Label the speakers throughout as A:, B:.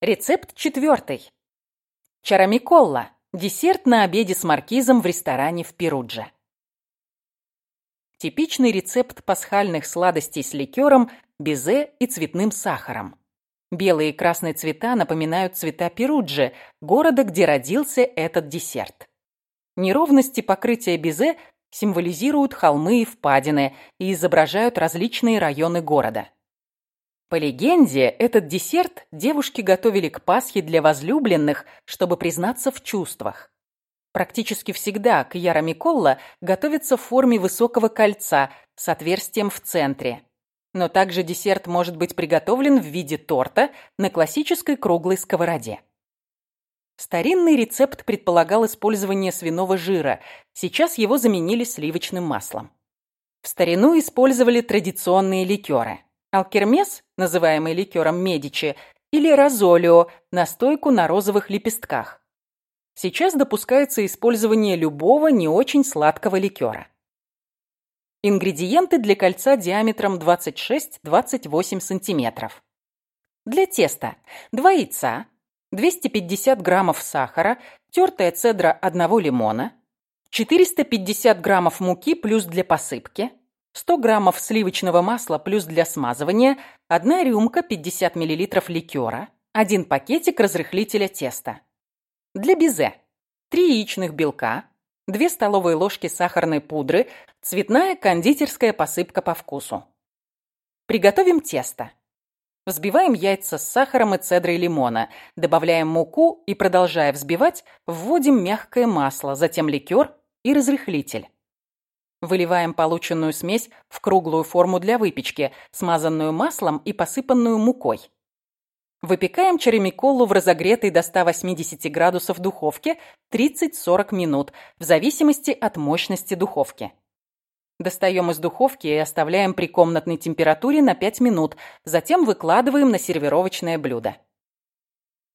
A: Рецепт четвертый. Чарамиколла. Десерт на обеде с маркизом в ресторане в Перудже. Типичный рецепт пасхальных сладостей с ликером, безе и цветным сахаром. Белые и красные цвета напоминают цвета Перуджи, города, где родился этот десерт. Неровности покрытия безе символизируют холмы и впадины и изображают различные районы города. По легенде, этот десерт девушки готовили к Пасхе для возлюбленных, чтобы признаться в чувствах. Практически всегда кьяра Миколла готовится в форме высокого кольца с отверстием в центре. Но также десерт может быть приготовлен в виде торта на классической круглой сковороде. Старинный рецепт предполагал использование свиного жира, сейчас его заменили сливочным маслом. В старину использовали традиционные ликеры – Алкермес, называемый ликером Медичи, или розолио, настойку на розовых лепестках. Сейчас допускается использование любого не очень сладкого ликера. Ингредиенты для кольца диаметром 26-28 см. Для теста 2 яйца, 250 граммов сахара, тертая цедра одного лимона, 450 граммов муки плюс для посыпки, 100 граммов сливочного масла плюс для смазывания, 1 рюмка 50 миллилитров ликера, 1 пакетик разрыхлителя теста. Для безе 3 яичных белка, 2 столовые ложки сахарной пудры, цветная кондитерская посыпка по вкусу. Приготовим тесто. Взбиваем яйца с сахаром и цедрой лимона, добавляем муку и, продолжая взбивать, вводим мягкое масло, затем ликер и разрыхлитель. Выливаем полученную смесь в круглую форму для выпечки, смазанную маслом и посыпанную мукой. Выпекаем черемиколу в разогретой до 180 градусов духовке 30-40 минут, в зависимости от мощности духовки. Достаем из духовки и оставляем при комнатной температуре на 5 минут, затем выкладываем на сервировочное блюдо.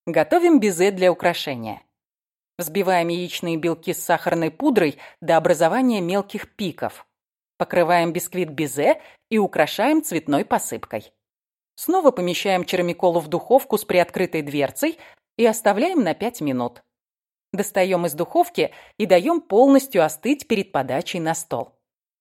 A: Готовим безе для украшения. Взбиваем яичные белки с сахарной пудрой до образования мелких пиков. Покрываем бисквит безе и украшаем цветной посыпкой. Снова помещаем черемиколу в духовку с приоткрытой дверцей и оставляем на 5 минут. Достаем из духовки и даем полностью остыть перед подачей на стол.